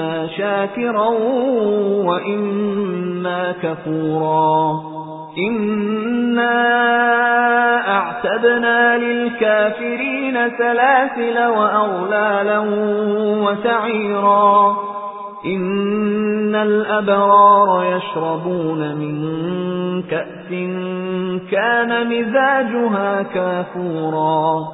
إِمَّا شَاكِرًا وَإِمَّا كَفُورًا إِنَّا أَعْتَدْنَا لِلْكَافِرِينَ سَلَاسِلَ وَأَغْلَالًا وَسَعِيرًا إِنَّ الْأَبْرَارَ يَشْرَبُونَ مِنْ كَأْسٍ كَانَ مِزَاجُهَا كَافُورًا